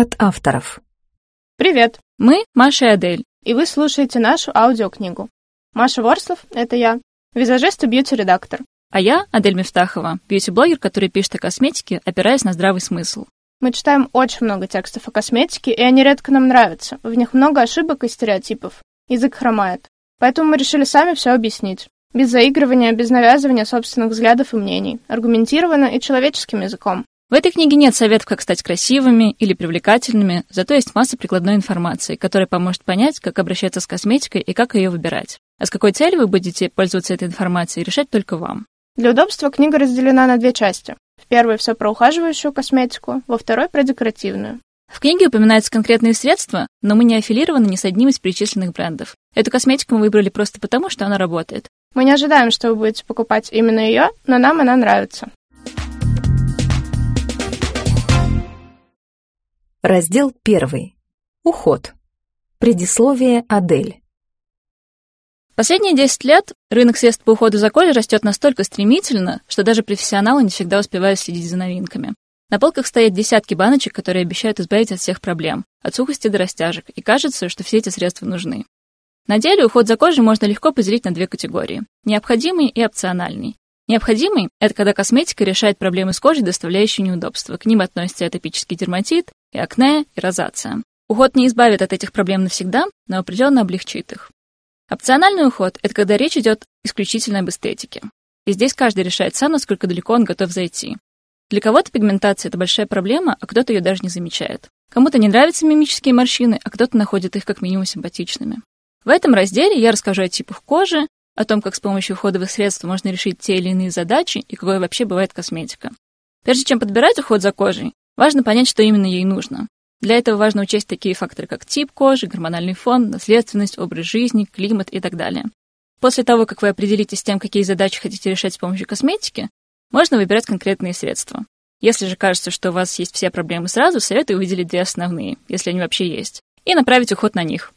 от авторов. Привет! Мы Маша и Адель. И вы слушаете нашу аудиокнигу. Маша Ворслов — это я, визажист и бьюти-редактор. А я Адель Мифтахова, бьюти-блогер, который пишет о косметике, опираясь на здравый смысл. Мы читаем очень много текстов о косметике, и они редко нам нравятся. В них много ошибок и стереотипов. Язык хромает. Поэтому мы решили сами все объяснить. Без заигрывания, без навязывания собственных взглядов и мнений. Аргументированно и человеческим языком. В этой книге нет советов, как стать красивыми или привлекательными, зато есть масса прикладной информации, которая поможет понять, как обращаться с косметикой и как ее выбирать. А с какой целью вы будете пользоваться этой информацией, решать только вам. Для удобства книга разделена на две части. В первой все про ухаживающую косметику, во второй про декоративную. В книге упоминаются конкретные средства, но мы не аффилированы ни с одним из перечисленных брендов. Эту косметику мы выбрали просто потому, что она работает. Мы не ожидаем, что вы будете покупать именно ее, но нам она нравится. Раздел 1. Уход. Предисловие Адель. Последние 10 лет рынок средств по уходу за кожей растет настолько стремительно, что даже профессионалы не всегда успевают следить за новинками. На полках стоят десятки баночек, которые обещают избавить от всех проблем, от сухости до растяжек, и кажется, что все эти средства нужны. На деле уход за кожей можно легко поделить на две категории – необходимый и опциональный. Необходимый – это когда косметика решает проблемы с кожей, доставляющие неудобства. К ним относятся атопический дерматит, и акне, и розация. Уход не избавит от этих проблем навсегда, но определенно облегчит их. Опциональный уход – это когда речь идет исключительно об эстетике. И здесь каждый решает сам, насколько далеко он готов зайти. Для кого-то пигментация – это большая проблема, а кто-то ее даже не замечает. Кому-то не нравятся мимические морщины, а кто-то находит их как минимум симпатичными. В этом разделе я расскажу о типах кожи, о том, как с помощью уходовых средств можно решить те или иные задачи и какой вообще бывает косметика. Прежде чем подбирать уход за кожей, важно понять, что именно ей нужно. Для этого важно учесть такие факторы, как тип кожи, гормональный фон, наследственность, образ жизни, климат и так далее. После того, как вы определитесь с тем, какие задачи хотите решать с помощью косметики, можно выбирать конкретные средства. Если же кажется, что у вас есть все проблемы сразу, советую выделить две основные, если они вообще есть, и направить уход на них.